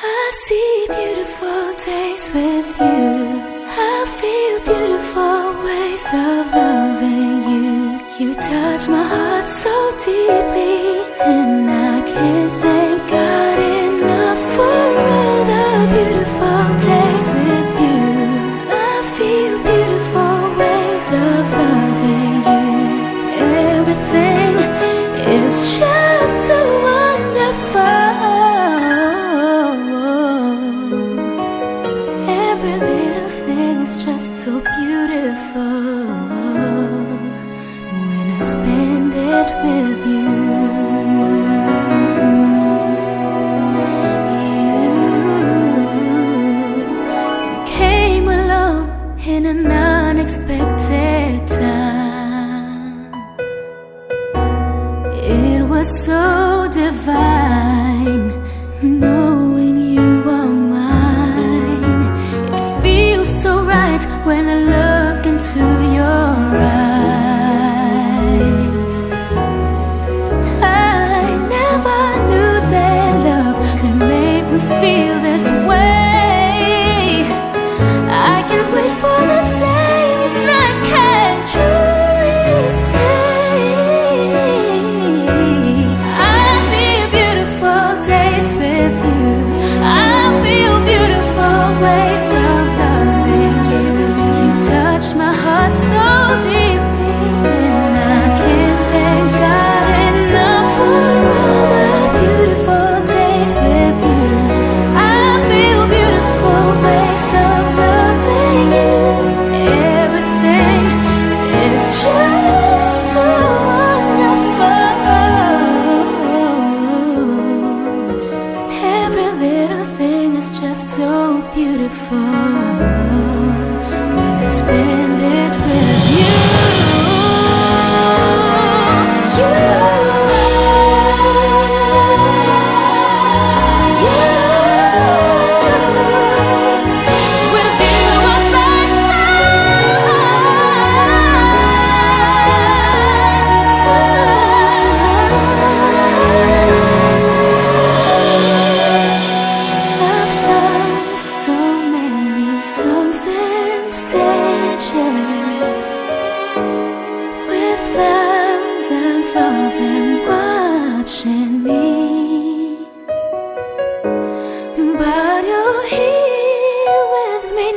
I see beautiful days with you. I feel beautiful ways of loving you. You touch my heart so deeply, and I can't thank God enough for all the beautiful days with you. I feel beautiful ways of loving you. Everything is just. It's just so beautiful when I spend it with you. You came along in an unexpected time. It was so divine. spin.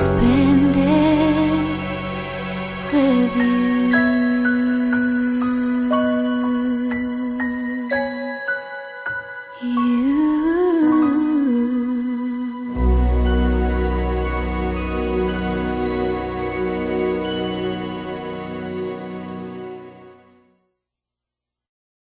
spend it with you.